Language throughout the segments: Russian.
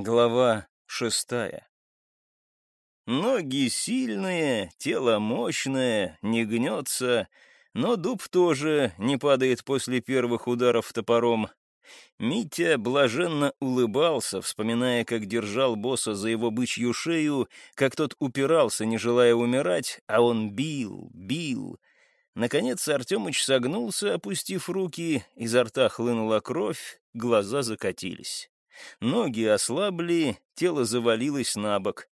Глава шестая. Ноги сильные, тело мощное, не гнется, но дуб тоже не падает после первых ударов топором. Митя блаженно улыбался, вспоминая, как держал босса за его бычью шею, как тот упирался, не желая умирать, а он бил, бил. Наконец Артемыч согнулся, опустив руки, изо рта хлынула кровь, глаза закатились. Ноги ослабли, тело завалилось на бок.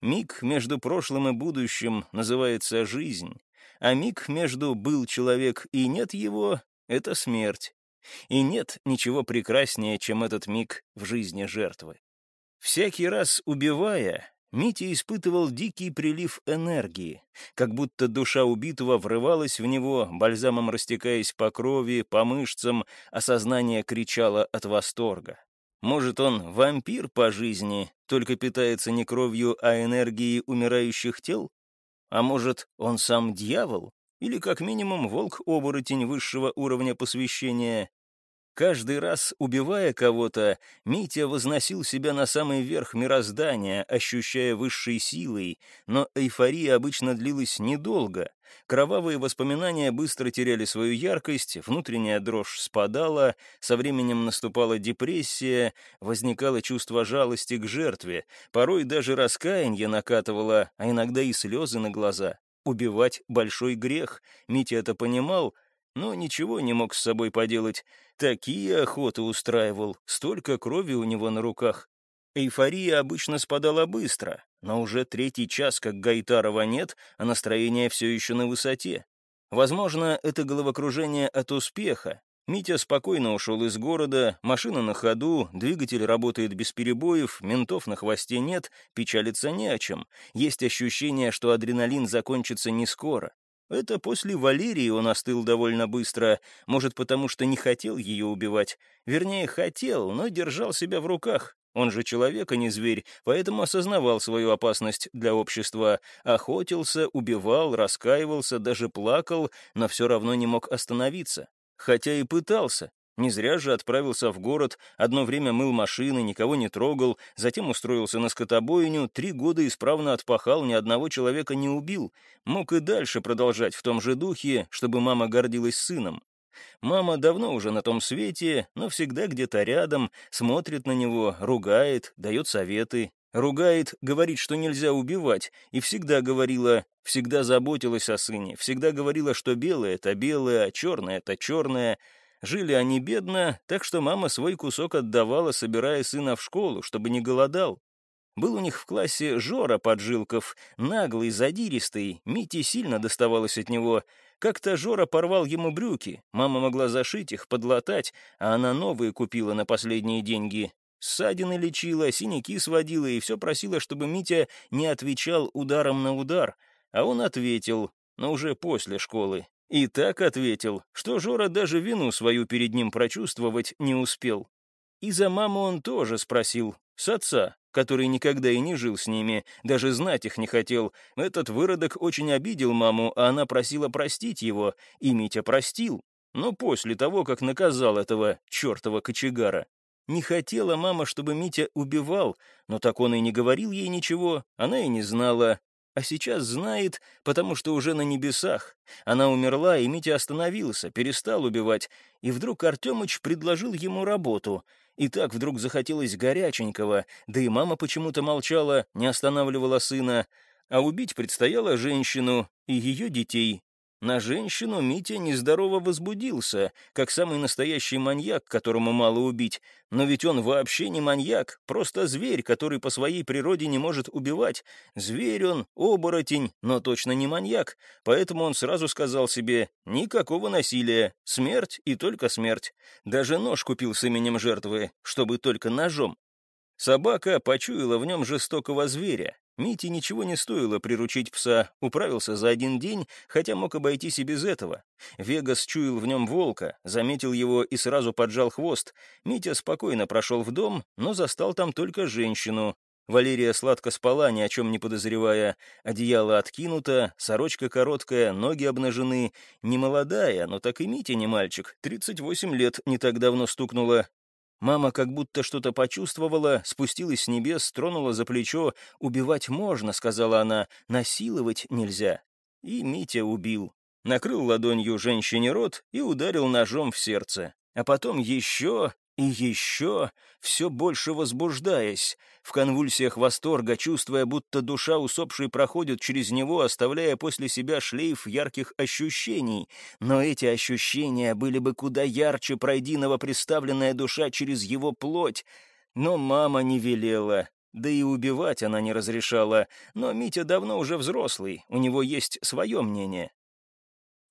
Миг между прошлым и будущим называется жизнь, а миг между «был человек» и «нет его» — это смерть. И нет ничего прекраснее, чем этот миг в жизни жертвы. Всякий раз убивая, Митя испытывал дикий прилив энергии, как будто душа убитого врывалась в него, бальзамом растекаясь по крови, по мышцам, а сознание кричало от восторга. Может, он вампир по жизни, только питается не кровью, а энергией умирающих тел? А может, он сам дьявол? Или, как минимум, волк-оборотень высшего уровня посвящения? Каждый раз, убивая кого-то, Митя возносил себя на самый верх мироздания, ощущая высшей силой, но эйфория обычно длилась недолго. Кровавые воспоминания быстро теряли свою яркость, внутренняя дрожь спадала, со временем наступала депрессия, возникало чувство жалости к жертве, порой даже раскаяние накатывало, а иногда и слезы на глаза. Убивать — большой грех, Митя это понимал, но ничего не мог с собой поделать. Такие охоты устраивал, столько крови у него на руках. Эйфория обычно спадала быстро, но уже третий час, как Гайтарова нет, а настроение все еще на высоте. Возможно, это головокружение от успеха. Митя спокойно ушел из города, машина на ходу, двигатель работает без перебоев, ментов на хвосте нет, печалиться не о чем. Есть ощущение, что адреналин закончится не скоро. Это после Валерии он остыл довольно быстро, может, потому что не хотел ее убивать. Вернее, хотел, но держал себя в руках. Он же человек, а не зверь, поэтому осознавал свою опасность для общества, охотился, убивал, раскаивался, даже плакал, но все равно не мог остановиться. Хотя и пытался, не зря же отправился в город, одно время мыл машины, никого не трогал, затем устроился на скотобойню, три года исправно отпахал, ни одного человека не убил. Мог и дальше продолжать в том же духе, чтобы мама гордилась сыном. Мама давно уже на том свете, но всегда где-то рядом, смотрит на него, ругает, дает советы. Ругает, говорит, что нельзя убивать, и всегда говорила, всегда заботилась о сыне, всегда говорила, что белое — это белое, а черное — это черное — Жили они бедно, так что мама свой кусок отдавала, собирая сына в школу, чтобы не голодал. Был у них в классе Жора Поджилков, наглый, задиристый, Мите сильно доставалось от него. Как-то Жора порвал ему брюки, мама могла зашить их, подлатать, а она новые купила на последние деньги. Ссадины лечила, синяки сводила и все просила, чтобы Митя не отвечал ударом на удар. А он ответил, но уже после школы. И так ответил, что Жора даже вину свою перед ним прочувствовать не успел. И за маму он тоже спросил, с отца, который никогда и не жил с ними, даже знать их не хотел. Этот выродок очень обидел маму, а она просила простить его, и Митя простил. Но после того, как наказал этого чертова кочегара. Не хотела мама, чтобы Митя убивал, но так он и не говорил ей ничего, она и не знала, а сейчас знает, потому что уже на небесах. Она умерла, и Митя остановился, перестал убивать, и вдруг Артемыч предложил ему работу. И так вдруг захотелось горяченького, да и мама почему-то молчала, не останавливала сына, а убить предстояло женщину и ее детей, на женщину Митя нездорово возбудился, как самый настоящий маньяк, которому мало убить. Но ведь он вообще не маньяк, просто зверь, который по своей природе не может убивать. Зверь он, оборотень, но точно не маньяк. Поэтому он сразу сказал себе «никакого насилия, смерть и только смерть». Даже нож купил с именем жертвы, чтобы только ножом. Собака почуяла в нем жестокого зверя, Мите ничего не стоило приручить пса, управился за один день, хотя мог обойтись и без этого. Вегас чуял в нем волка, заметил его и сразу поджал хвост. Митя спокойно прошел в дом, но застал там только женщину. Валерия сладко спала, ни о чем не подозревая. Одеяло откинуто, сорочка короткая, ноги обнажены. Не молодая, но так и Митя не мальчик. 38 лет не так давно стукнуло. Мама как будто что-то почувствовала, спустилась с небес, тронула за плечо. «Убивать можно», — сказала она, — «насиловать нельзя». И Митя убил. Накрыл ладонью женщине рот и ударил ножом в сердце. А потом еще и еще, все больше возбуждаясь, в конвульсиях восторга, чувствуя, будто душа усопшей проходит через него, оставляя после себя шлейф ярких ощущений. Но эти ощущения были бы куда ярче, пройди новоприставленная душа через его плоть. Но мама не велела, да и убивать она не разрешала. Но Митя давно уже взрослый, у него есть свое мнение.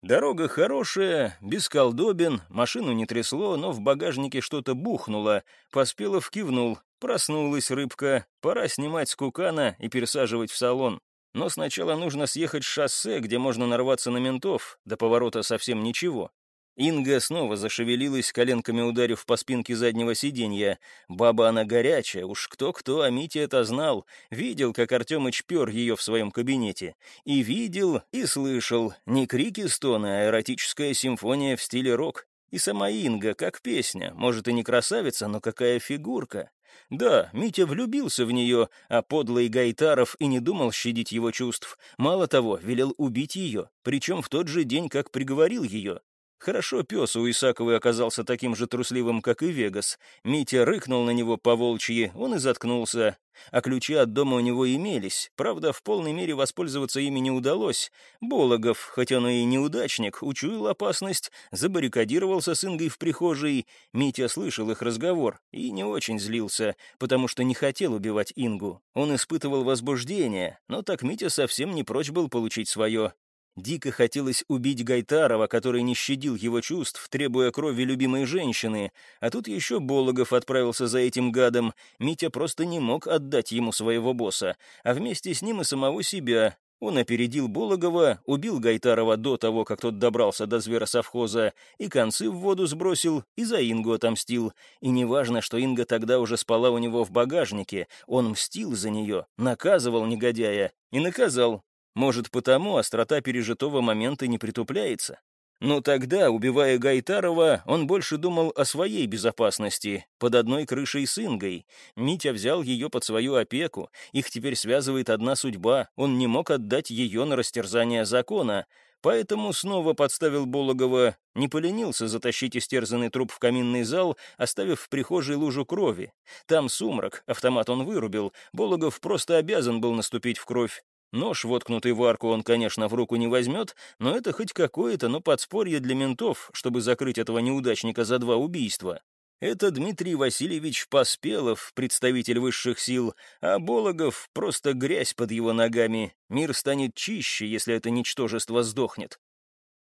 Дорога хорошая, без колдобин, машину не трясло, но в багажнике что-то бухнуло. Поспелов кивнул. Проснулась рыбка. Пора снимать с кукана и пересаживать в салон. Но сначала нужно съехать с шоссе, где можно нарваться на ментов. До поворота совсем ничего. Инга снова зашевелилась, коленками ударив по спинке заднего сиденья. Баба она горячая, уж кто-кто, а Митя это знал. Видел, как Артемыч пер ее в своем кабинете. И видел, и слышал. Не крики стоны, а эротическая симфония в стиле рок. И сама Инга, как песня. Может, и не красавица, но какая фигурка. Да, Митя влюбился в нее, а подлый Гайтаров и не думал щадить его чувств. Мало того, велел убить ее, причем в тот же день, как приговорил ее. Хорошо пес у Исаковой оказался таким же трусливым, как и Вегас. Митя рыкнул на него по волчьи, он и заткнулся. А ключи от дома у него имелись. Правда, в полной мере воспользоваться ими не удалось. Бологов, хотя он и неудачник, учуял опасность, забаррикадировался с Ингой в прихожей. Митя слышал их разговор и не очень злился, потому что не хотел убивать Ингу. Он испытывал возбуждение, но так Митя совсем не прочь был получить свое. Дико хотелось убить Гайтарова, который не щадил его чувств, требуя крови любимой женщины, а тут еще Бологов отправился за этим гадом. Митя просто не мог отдать ему своего босса, а вместе с ним и самого себя. Он опередил Бологова, убил Гайтарова до того, как тот добрался до зверосовхоза, и концы в воду сбросил, и за Ингу отомстил. И неважно, что Инга тогда уже спала у него в багажнике, он мстил за нее, наказывал негодяя, и наказал, может, потому острота пережитого момента не притупляется? Но тогда, убивая Гайтарова, он больше думал о своей безопасности, под одной крышей с Ингой. Митя взял ее под свою опеку, их теперь связывает одна судьба, он не мог отдать ее на растерзание закона, поэтому снова подставил Бологова, не поленился затащить истерзанный труп в каминный зал, оставив в прихожей лужу крови. Там сумрак, автомат он вырубил, Бологов просто обязан был наступить в кровь. Нож, воткнутый в арку, он, конечно, в руку не возьмет, но это хоть какое-то, но подспорье для ментов, чтобы закрыть этого неудачника за два убийства. Это Дмитрий Васильевич Поспелов, представитель высших сил, а Бологов — просто грязь под его ногами. Мир станет чище, если это ничтожество сдохнет.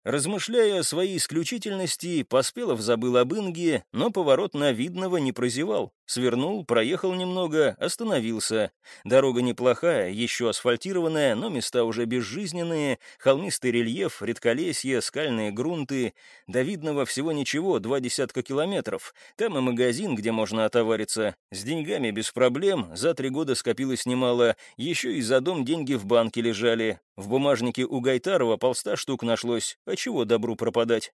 Размышляя о своей исключительности, Поспелов забыл об Инге, но поворот на видного не прозевал. Свернул, проехал немного, остановился. Дорога неплохая, еще асфальтированная, но места уже безжизненные, холмистый рельеф, редколесье, скальные грунты. До видного всего ничего, два десятка километров. Там и магазин, где можно отовариться. С деньгами без проблем, за три года скопилось немало. Еще и за дом деньги в банке лежали. В бумажнике у Гайтарова полста штук нашлось, а чего добру пропадать?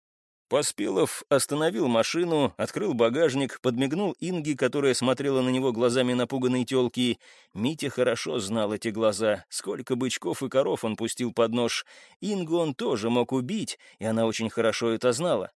Поспелов остановил машину, открыл багажник, подмигнул Инге, которая смотрела на него глазами напуганной тёлки. Митя хорошо знал эти глаза. Сколько бычков и коров он пустил под нож. Ингу он тоже мог убить, и она очень хорошо это знала.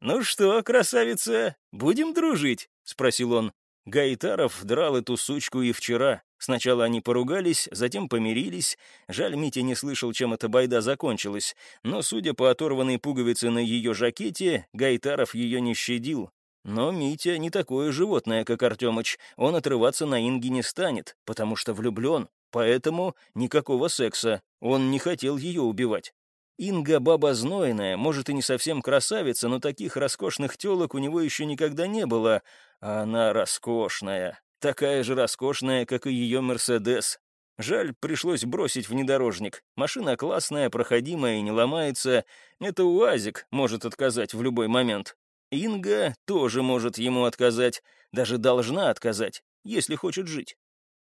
«Ну что, красавица, будем дружить?» — спросил он. Гайтаров драл эту сучку и вчера. Сначала они поругались, затем помирились. Жаль, Митя не слышал, чем эта байда закончилась. Но, судя по оторванной пуговице на ее жакете, Гайтаров ее не щадил. Но Митя не такое животное, как Артемыч. Он отрываться на Инге не станет, потому что влюблен. Поэтому никакого секса. Он не хотел ее убивать. Инга баба знойная, может и не совсем красавица, но таких роскошных телок у него еще никогда не было. А она роскошная. Такая же роскошная, как и ее «Мерседес». Жаль, пришлось бросить внедорожник. Машина классная, проходимая и не ломается. Это УАЗик может отказать в любой момент. Инга тоже может ему отказать, даже должна отказать, если хочет жить.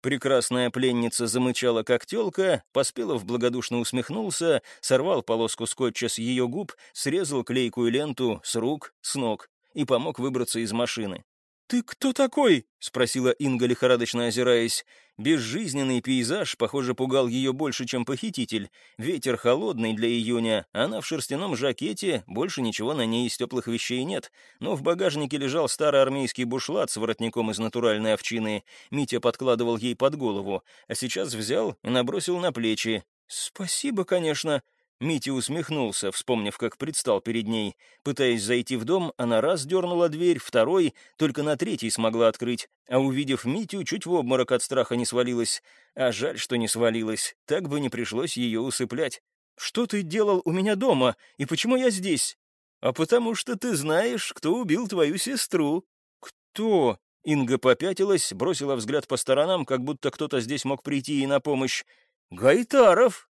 Прекрасная пленница замычала, как телка, Поспелов благодушно усмехнулся, сорвал полоску скотча с ее губ, срезал клейкую ленту с рук, с ног и помог выбраться из машины. «Ты кто такой?» — спросила Инга, лихорадочно озираясь. Безжизненный пейзаж, похоже, пугал ее больше, чем похититель. Ветер холодный для июня, она в шерстяном жакете, больше ничего на ней из теплых вещей нет. Но в багажнике лежал старый армейский бушлат с воротником из натуральной овчины. Митя подкладывал ей под голову, а сейчас взял и набросил на плечи. «Спасибо, конечно», Митя усмехнулся, вспомнив, как предстал перед ней. Пытаясь зайти в дом, она раз дернула дверь, второй, только на третий смогла открыть. А увидев Митю, чуть в обморок от страха не свалилась. А жаль, что не свалилась, так бы не пришлось ее усыплять. «Что ты делал у меня дома, и почему я здесь?» «А потому что ты знаешь, кто убил твою сестру». «Кто?» Инга попятилась, бросила взгляд по сторонам, как будто кто-то здесь мог прийти ей на помощь. «Гайтаров!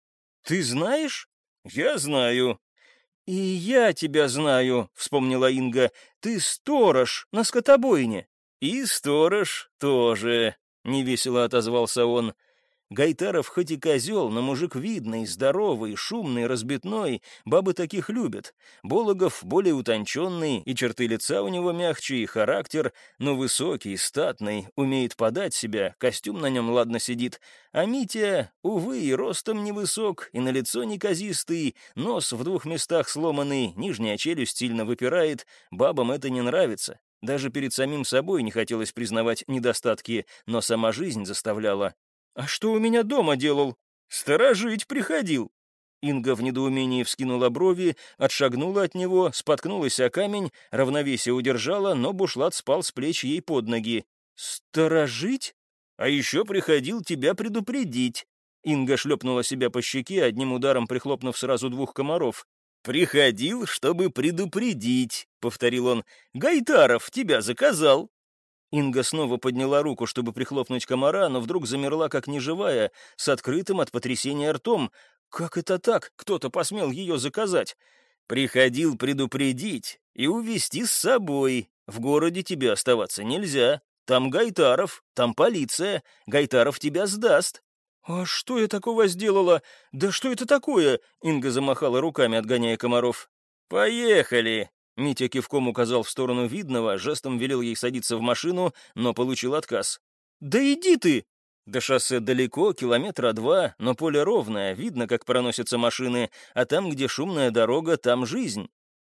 Ты знаешь?» «Я знаю». «И я тебя знаю», — вспомнила Инга. «Ты сторож на скотобойне». «И сторож тоже», — невесело отозвался он. Гайтаров хоть и козел, но мужик видный, здоровый, шумный, разбитной, бабы таких любят. Бологов более утонченный, и черты лица у него мягче, и характер, но высокий, статный, умеет подать себя, костюм на нем ладно сидит. А Митя, увы, и ростом невысок, и на лицо неказистый, нос в двух местах сломанный, нижняя челюсть сильно выпирает, бабам это не нравится. Даже перед самим собой не хотелось признавать недостатки, но сама жизнь заставляла. «А что у меня дома делал?» «Сторожить приходил». Инга в недоумении вскинула брови, отшагнула от него, споткнулась о камень, равновесие удержала, но бушлат спал с плеч ей под ноги. «Сторожить? А еще приходил тебя предупредить». Инга шлепнула себя по щеке, одним ударом прихлопнув сразу двух комаров. «Приходил, чтобы предупредить», — повторил он. «Гайтаров тебя заказал». Инга снова подняла руку, чтобы прихлопнуть комара, но вдруг замерла как неживая, с открытым от потрясения ртом. Как это так? Кто-то посмел ее заказать. Приходил предупредить и увести с собой. В городе тебе оставаться нельзя. Там Гайтаров, там полиция. Гайтаров тебя сдаст. «А что я такого сделала? Да что это такое?» Инга замахала руками, отгоняя комаров. «Поехали!» Митя кивком указал в сторону видного, жестом велел ей садиться в машину, но получил отказ. «Да иди ты!» До шоссе далеко, километра два, но поле ровное, видно, как проносятся машины, а там, где шумная дорога, там жизнь.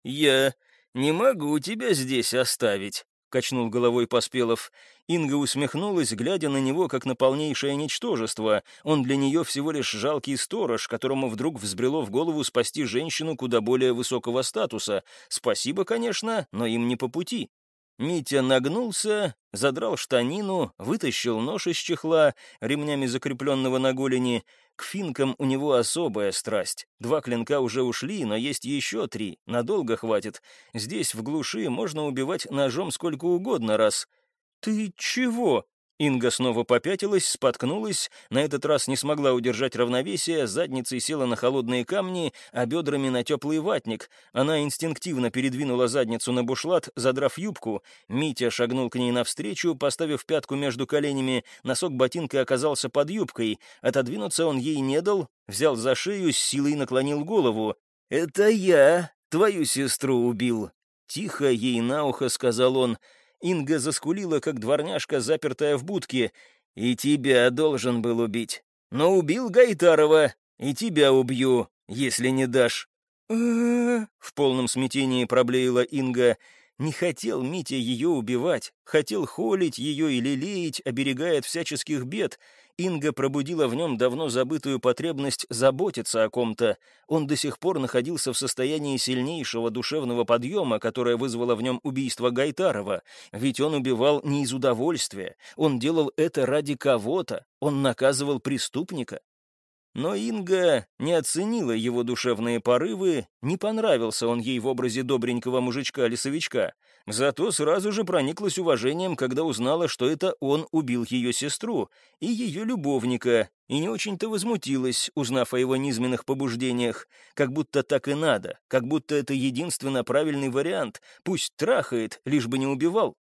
«Я не могу тебя здесь оставить», качнул головой Поспелов. Инга усмехнулась, глядя на него, как на полнейшее ничтожество. Он для нее всего лишь жалкий сторож, которому вдруг взбрело в голову спасти женщину куда более высокого статуса. Спасибо, конечно, но им не по пути. Митя нагнулся, задрал штанину, вытащил нож из чехла, ремнями закрепленного на голени. К финкам у него особая страсть. Два клинка уже ушли, но есть еще три, надолго хватит. Здесь, в глуши, можно убивать ножом сколько угодно раз. «Ты чего?» Инга снова попятилась, споткнулась, на этот раз не смогла удержать равновесие, задницей села на холодные камни, а бедрами на теплый ватник. Она инстинктивно передвинула задницу на бушлат, задрав юбку. Митя шагнул к ней навстречу, поставив пятку между коленями, носок ботинка оказался под юбкой. Отодвинуться он ей не дал, взял за шею, с силой наклонил голову. «Это я твою сестру убил», — тихо ей на ухо сказал он, — Инга заскулила, как дворняжка, запертая в будке. «И тебя должен был убить. Но убил Гайтарова, и тебя убью, если не дашь». В полном смятении проблеяла Инга. Не хотел Митя ее убивать, хотел холить ее и лелеять, оберегая от всяческих бед. Инга пробудила в нем давно забытую потребность заботиться о ком-то. Он до сих пор находился в состоянии сильнейшего душевного подъема, которое вызвало в нем убийство Гайтарова. Ведь он убивал не из удовольствия, он делал это ради кого-то, он наказывал преступника. Но Инга не оценила его душевные порывы, не понравился он ей в образе добренького мужичка-лесовичка. Зато сразу же прониклась уважением, когда узнала, что это он убил ее сестру и ее любовника, и не очень-то возмутилась, узнав о его низменных побуждениях, как будто так и надо, как будто это единственно правильный вариант, пусть трахает, лишь бы не убивал.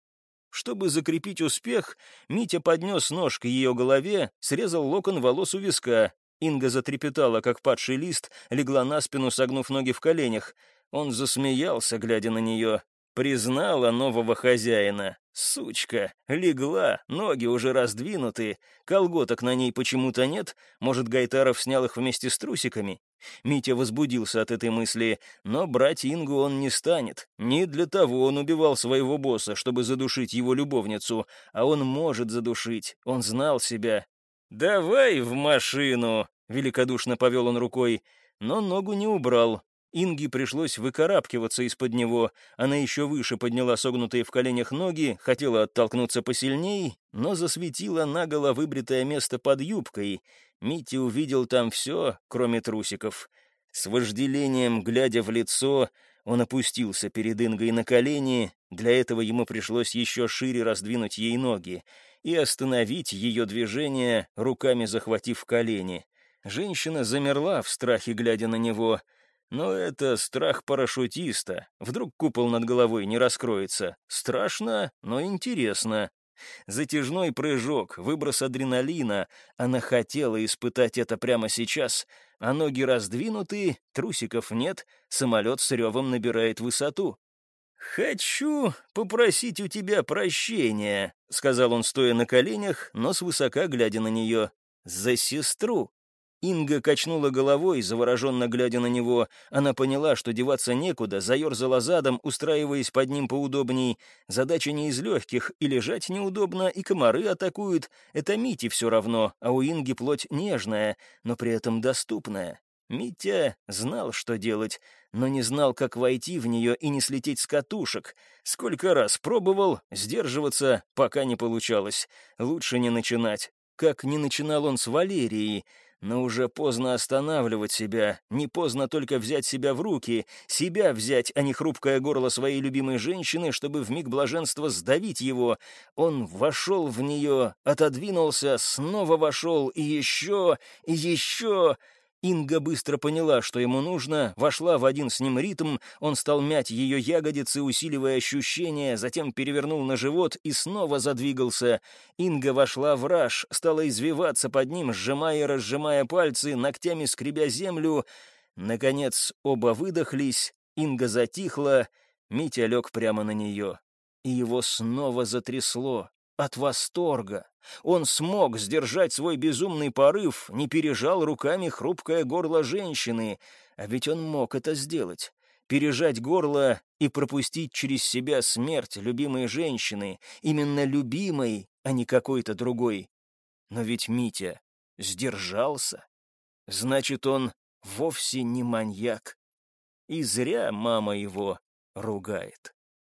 Чтобы закрепить успех, Митя поднес нож к ее голове, срезал локон волос у виска, Инга затрепетала, как падший лист, легла на спину, согнув ноги в коленях. Он засмеялся, глядя на нее. Признала нового хозяина. Сучка, легла, ноги уже раздвинуты, колготок на ней почему-то нет, может, Гайтаров снял их вместе с трусиками? Митя возбудился от этой мысли, но брать Ингу он не станет. Не для того он убивал своего босса, чтобы задушить его любовницу, а он может задушить, он знал себя. «Давай в машину!» — великодушно повел он рукой, но ногу не убрал, Инге пришлось выкарабкиваться из-под него. Она еще выше подняла согнутые в коленях ноги, хотела оттолкнуться посильней, но засветила наголо выбритое место под юбкой. Митя увидел там все, кроме трусиков. С вожделением, глядя в лицо, он опустился перед Ингой на колени, для этого ему пришлось еще шире раздвинуть ей ноги и остановить ее движение, руками захватив колени. Женщина замерла в страхе, глядя на него — но это страх парашютиста. Вдруг купол над головой не раскроется. Страшно, но интересно. Затяжной прыжок, выброс адреналина. Она хотела испытать это прямо сейчас. А ноги раздвинуты, трусиков нет, самолет с ревом набирает высоту. «Хочу попросить у тебя прощения», — сказал он, стоя на коленях, но свысока глядя на нее. «За сестру». Инга качнула головой, завороженно глядя на него. Она поняла, что деваться некуда, заерзала задом, устраиваясь под ним поудобней. Задача не из легких, и лежать неудобно, и комары атакуют. Это Мите все равно, а у Инги плоть нежная, но при этом доступная. Митя знал, что делать, но не знал, как войти в нее и не слететь с катушек. Сколько раз пробовал сдерживаться, пока не получалось. Лучше не начинать. Как не начинал он с Валерией — но уже поздно останавливать себя, не поздно только взять себя в руки, себя взять, а не хрупкое горло своей любимой женщины, чтобы в миг блаженства сдавить его. Он вошел в нее, отодвинулся, снова вошел, и еще, и еще... Инга быстро поняла, что ему нужно, вошла в один с ним ритм, он стал мять ее ягодицы, усиливая ощущения, затем перевернул на живот и снова задвигался. Инга вошла в раж, стала извиваться под ним, сжимая и разжимая пальцы, ногтями скребя землю. Наконец оба выдохлись, Инга затихла, Митя лег прямо на нее. И его снова затрясло от восторга. Он смог сдержать свой безумный порыв, не пережал руками хрупкое горло женщины, а ведь он мог это сделать. Пережать горло и пропустить через себя смерть любимой женщины, именно любимой, а не какой-то другой. Но ведь Митя сдержался. Значит, он вовсе не маньяк. И зря мама его ругает.